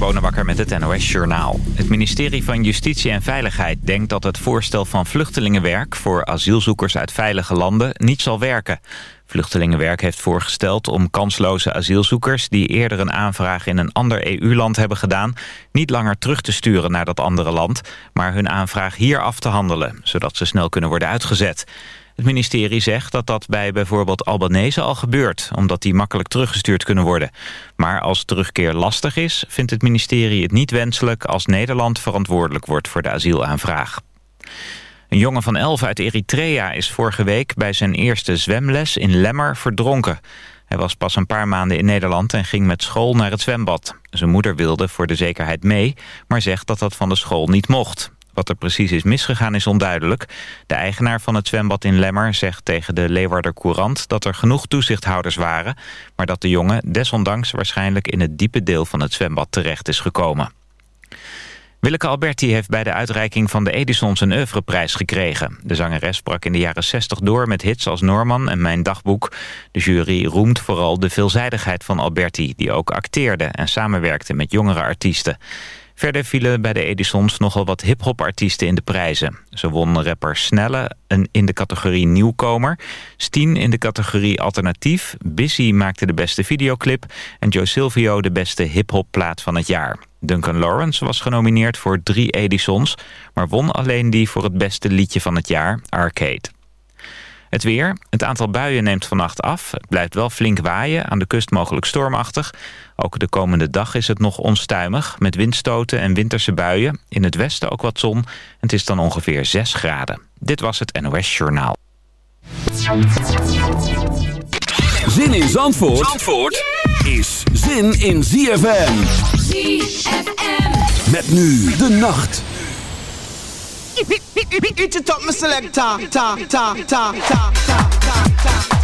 Bonenbakker met het NOS Journaal. Het ministerie van Justitie en Veiligheid denkt dat het voorstel van vluchtelingenwerk... voor asielzoekers uit veilige landen niet zal werken. Vluchtelingenwerk heeft voorgesteld om kansloze asielzoekers... die eerder een aanvraag in een ander EU-land hebben gedaan... niet langer terug te sturen naar dat andere land... maar hun aanvraag hier af te handelen, zodat ze snel kunnen worden uitgezet. Het ministerie zegt dat dat bij bijvoorbeeld Albanese al gebeurt... omdat die makkelijk teruggestuurd kunnen worden. Maar als terugkeer lastig is, vindt het ministerie het niet wenselijk... als Nederland verantwoordelijk wordt voor de asielaanvraag. Een jongen van 11 uit Eritrea is vorige week bij zijn eerste zwemles in Lemmer verdronken. Hij was pas een paar maanden in Nederland en ging met school naar het zwembad. Zijn moeder wilde voor de zekerheid mee, maar zegt dat dat van de school niet mocht. Wat er precies is misgegaan is onduidelijk. De eigenaar van het zwembad in Lemmer zegt tegen de Leeuwarder Courant... dat er genoeg toezichthouders waren... maar dat de jongen desondanks waarschijnlijk in het diepe deel van het zwembad terecht is gekomen. Willeke Alberti heeft bij de uitreiking van de Edisons een oeuvreprijs gekregen. De zangeres sprak in de jaren 60 door met hits als Norman en Mijn Dagboek. De jury roemt vooral de veelzijdigheid van Alberti... die ook acteerde en samenwerkte met jongere artiesten. Verder vielen bij de Edisons nogal wat hip-hop artiesten in de prijzen. Ze won rapper Snelle in de categorie Nieuwkomer. Steen in de categorie Alternatief. Bissy maakte de beste videoclip. En Joe Silvio de beste hip-hop plaat van het jaar. Duncan Lawrence was genomineerd voor drie Edisons... maar won alleen die voor het beste liedje van het jaar, Arcade. Het weer. Het aantal buien neemt vannacht af. Het blijft wel flink waaien, aan de kust mogelijk stormachtig. Ook de komende dag is het nog onstuimig, met windstoten en winterse buien. In het westen ook wat zon. Het is dan ongeveer 6 graden. Dit was het NOS Journaal. Zin in Zandvoort, Zandvoort is zin in ZFM. ZFM. Met nu de nacht. Eat it up, my selector. Ta, ta, ta, ta, ta, ta, ta.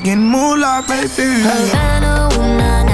getting moolah, baby. Havana, ooh, nah, nah.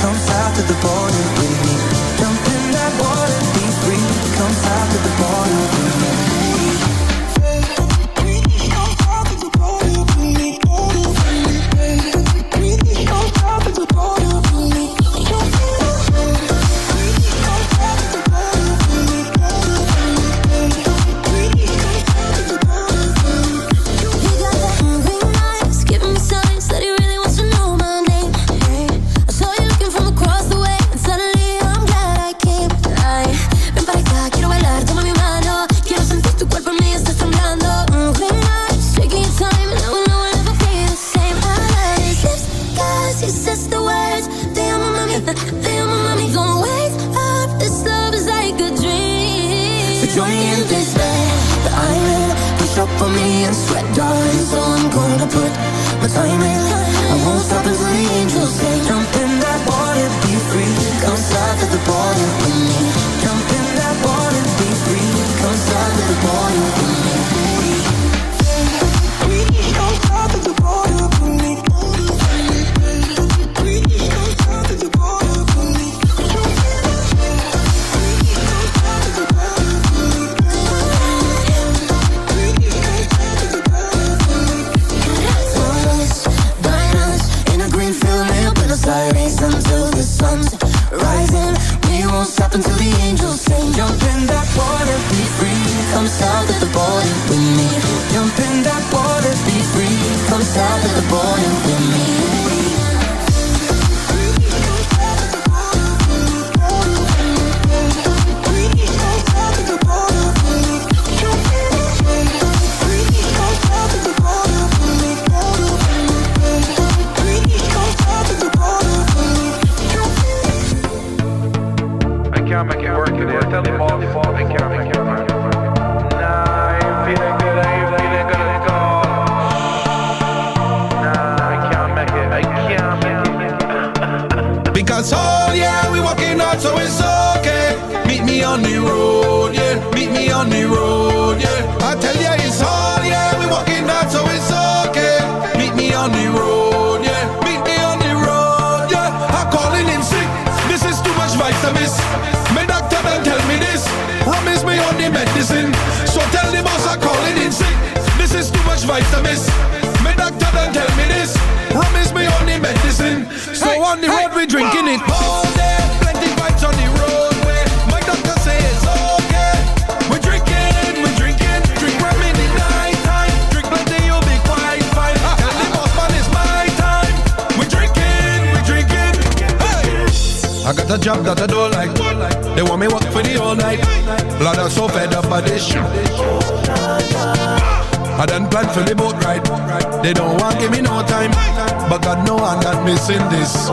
Come south to the border with me. Jump in that water, be free. Come south to the border. important than job that I don't like. They want me work for the all night. Blood, are so fed up by this shit. I done planned for the boat ride. They don't want give me no time, but God know I'm not missing this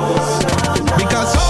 because.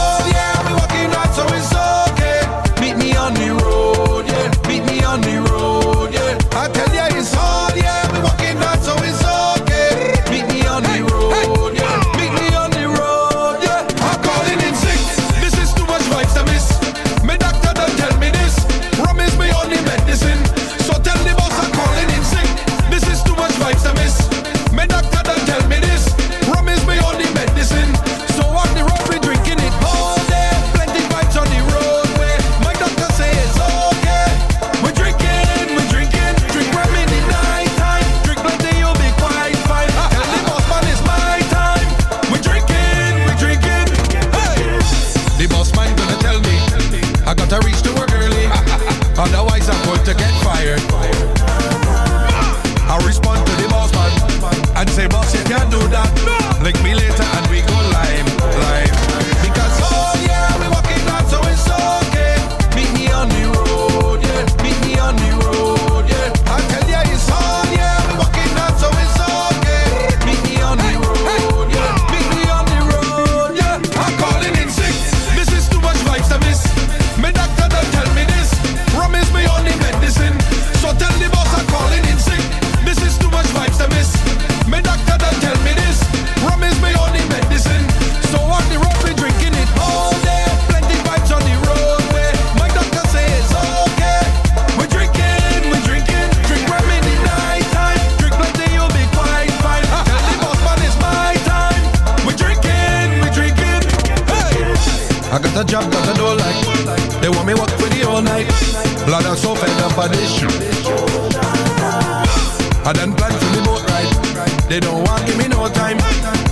I done plan for the boat ride. They don't want give me no time,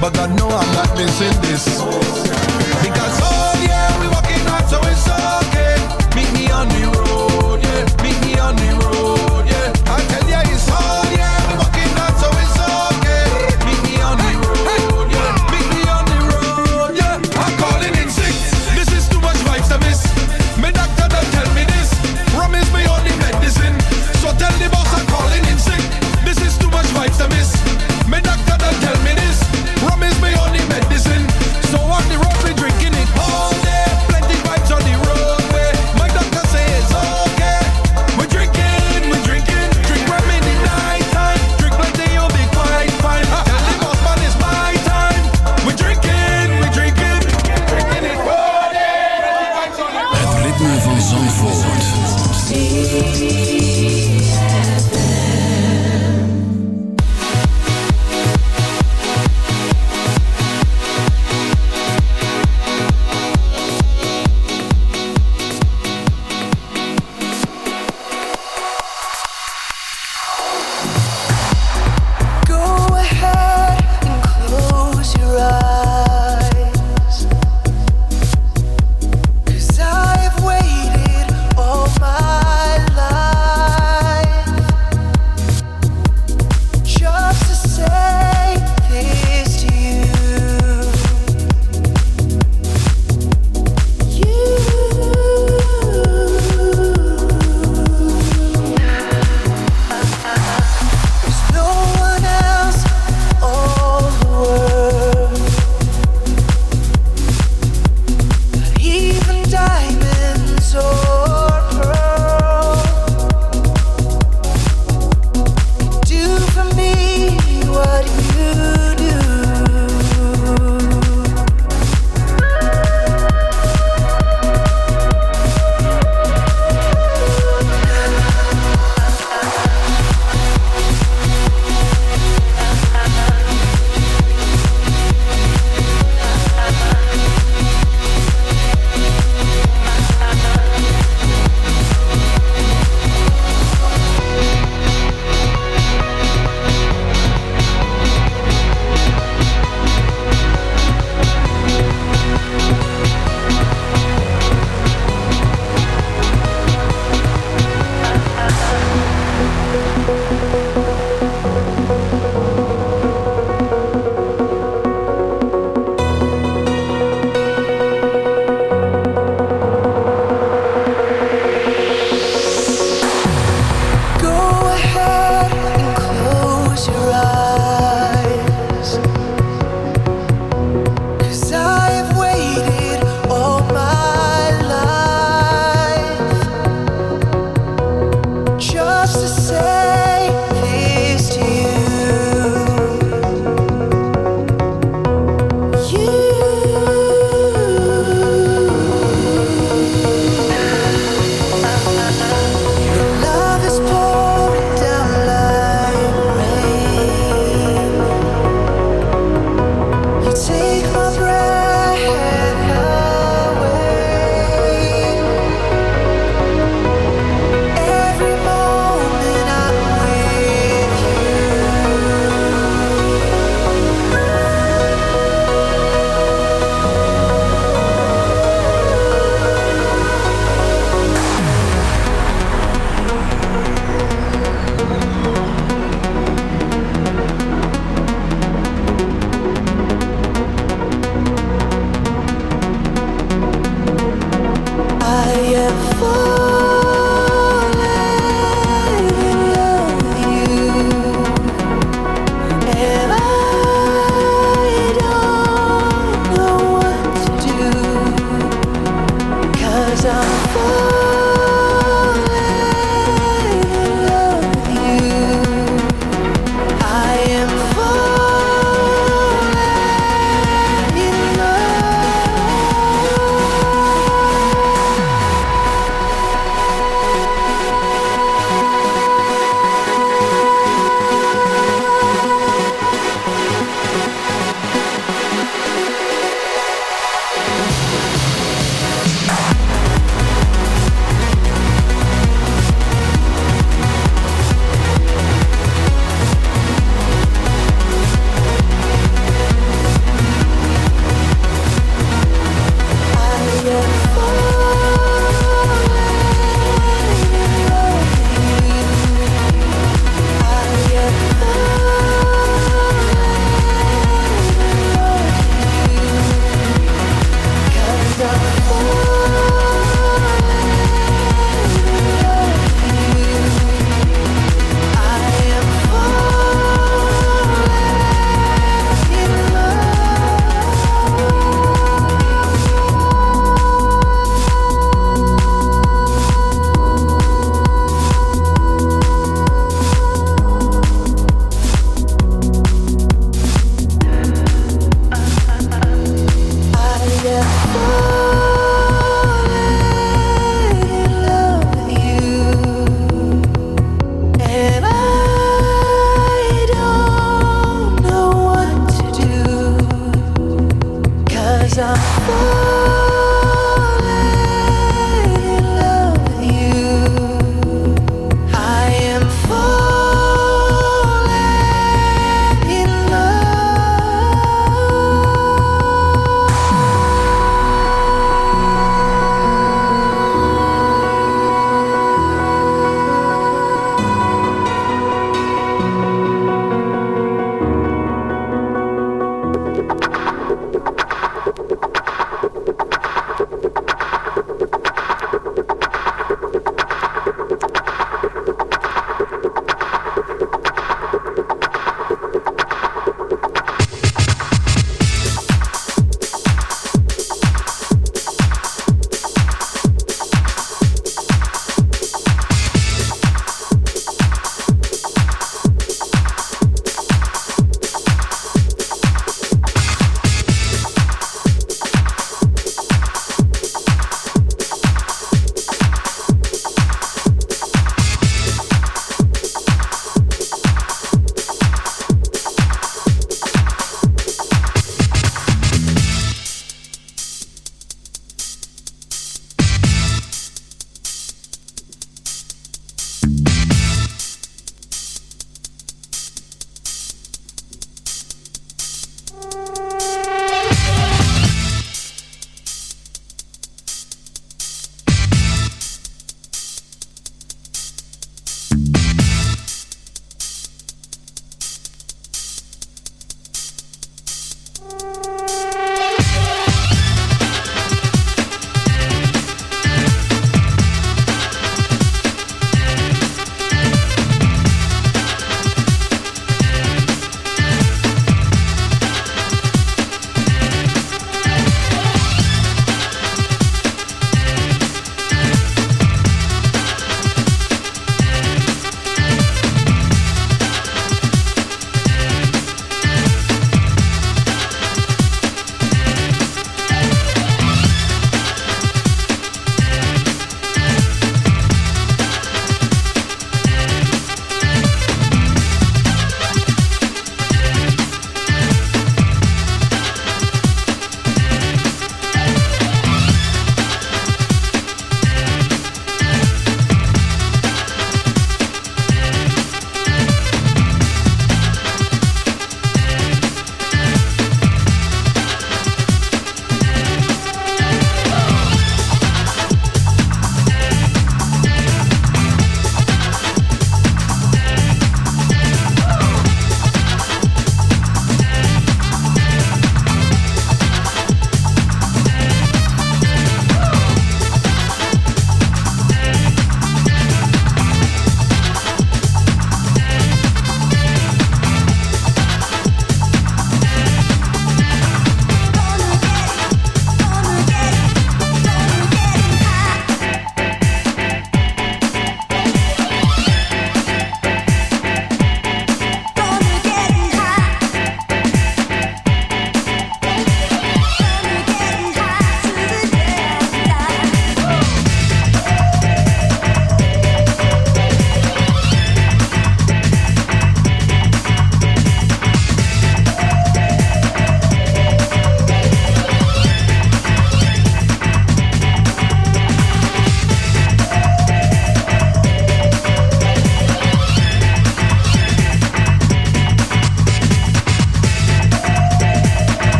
but God know I'm not missing this. Because oh yeah, we walking hard, so it's okay. Meet me on the road, yeah. Meet me on the road.